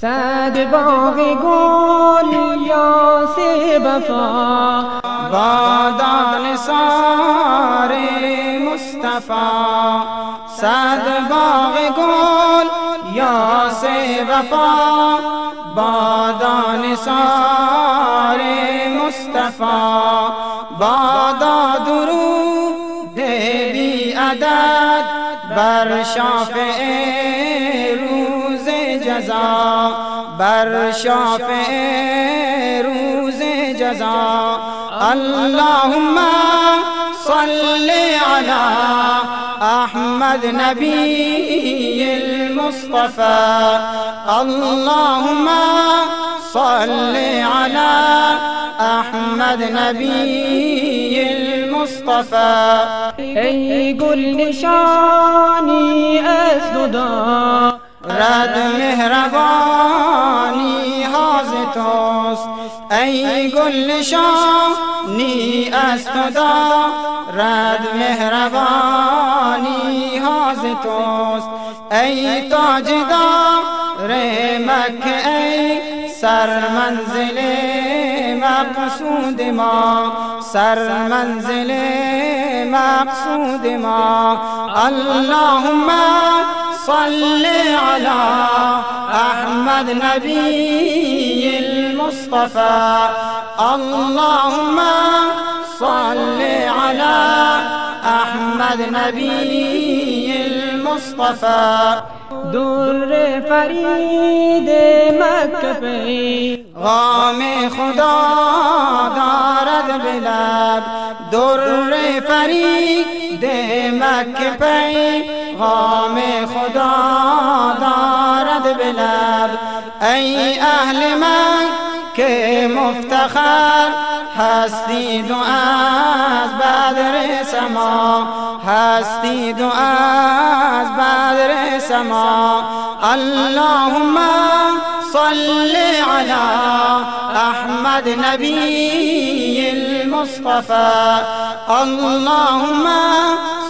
صد باغ گل یا سے بفا بادان سار مصطفی. صد باغ گل یا سے وفا. بادان سار مصطفی. بادا درو بی عدد بر شافع جزا بر شافع روز جزا۔ اللهم صل على احمد نبي المصطفى اللهم صل على احمد نبي المصطفى ای گل نشانی از رد مهربانی حاز توست. ای گل نشانی از تو رد مهربانی حاز توست. ای تاجدار مکه ای سر منزل مقصود ما. سر منزل مقصود ما. اللهم صل على أحمد نبي المصطفى. اللهم صل على أحمد نبي المصطفى. در فرید مکه غام خدا دارد بلب در فرید مکه پی غام خدا دارد بلب ای اهل من که مفتخر هستید و از بدر سما. هستید و از بدر سما. اللهم صل على أحمد نبی المصطفى. اللهم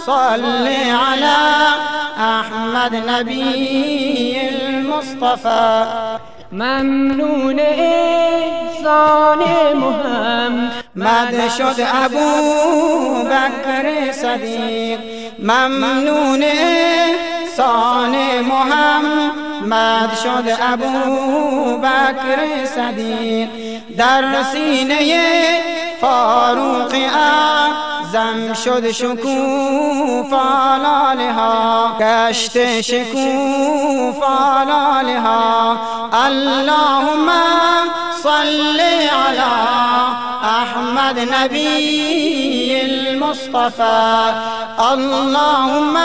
صل على أحمد نبی المصطفى. ممنون إحسان محمد شد أبو بکر صدیق ممنون إحسان محمد شد ابو بکر صدیق. در سینه فاروق اعظم شد شکوف ها گشت شکوف ها اللهم صل على احمد نبی المصطفى اللهم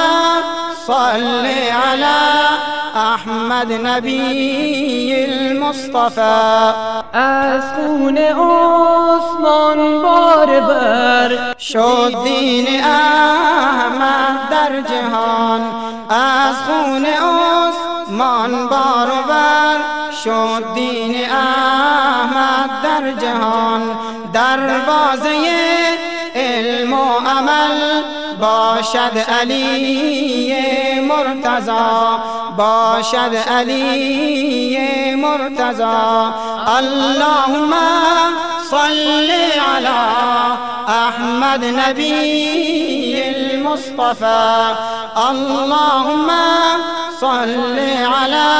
صل على احمد نبی المصطفى. از خون عثمان بار بر. شد دین احمد در جهان. از خون عثمان بار بر. شد دین احمد در جهان. دروازه باشد علی مرتضا باشد علی مرتضا اللهم صل على احمد نبی المصطفى اللهم صل على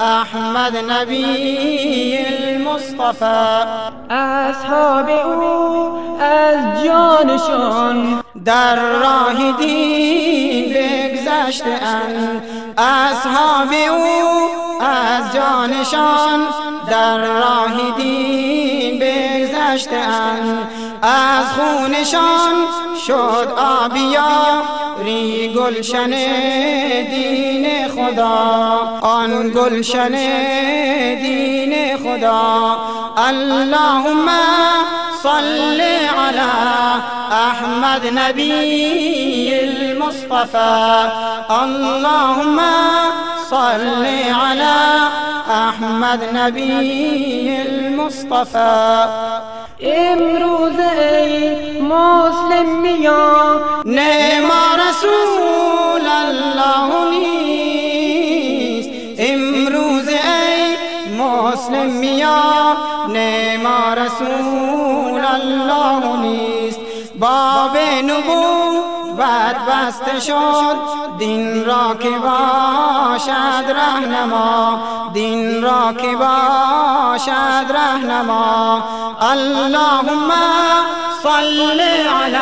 احمد نبی المصطفى. اصحاب او از جانشان. در راه دین بگذشتند اصحاب او از جانشان در راه دین بگذشتند از خونشان شد آبیا ری گلشن دین خدا. آن گلشن دین خدا. اللهم صل على احمد نبی المصطفى اللهم صل على احمد نبی المصطفى امروز ای مسلم میان نعم رسول الله نیست. امروز ای مسلم میا ما رسول الله نیست. باب نبوت بسته شد دین را که باشد رهنما دین را که باشد رهنما. اللهم صل على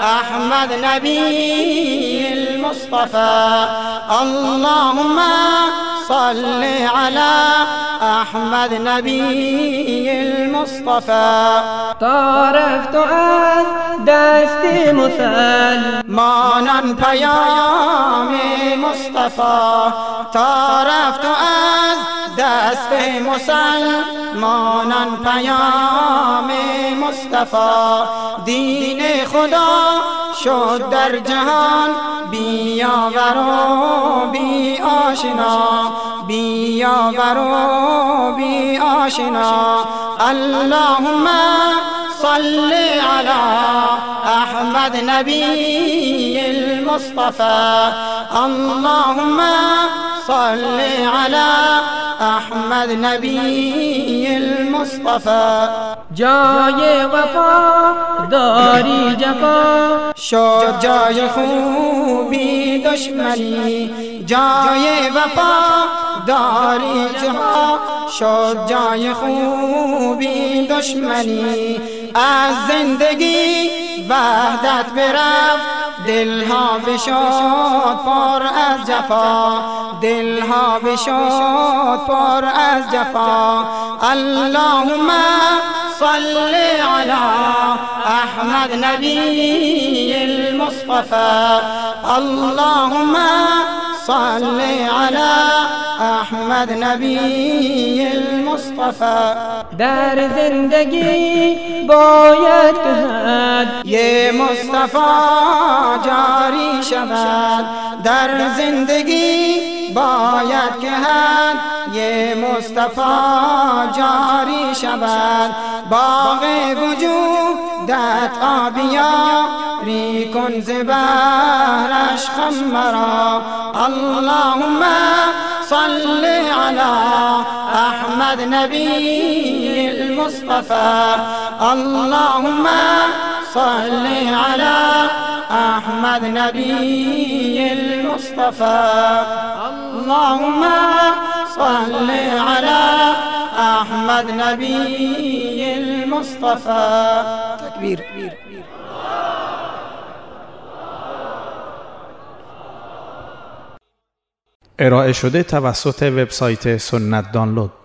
احمد نبی المصطفى اللهم صل على احمد نبی المصطفى تعرفت از دست مسلمانان پیام مصطفى تعرفت از دست مسلمانان پیام مصطفى دین خدا شد در جهان. بیاور و بی آشنا. بیاور و بی آشنا. اللهم صل على احمد نبی المصطفى اللهم صل على احمد نبی المصطفى. جای وفا داری جفا. شد جای خوبی دشمنی. جای وفا داری جفا. شد جای خوبی دشمنی. از زندگی وحدت برفت. دلها بشاد پر از جفا دلها بشاد پر از جفا. اللهم صل على احمد نبی المصطفى اللهم صل على احمد نبی المصطفى. در زندگی باید که یه مصطفى جاری شود. در زندگی باید که حد یه مصطفى جاری شود. باغ وجودت آبیا ری کن زبرش خمرا اللهم صل على أحمد نبی المصطفى. اللهم صل على أحمد نبی المصطفى. اللهم صل على أحمد نبی المصطفى. تكبير ارائه شده توسط وبسایت سنت دانلود.